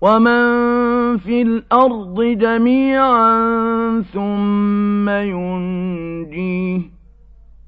وَمَن فِي الْأَرْضِ جَمِيعًا ثُمَّ يُنجِيهِ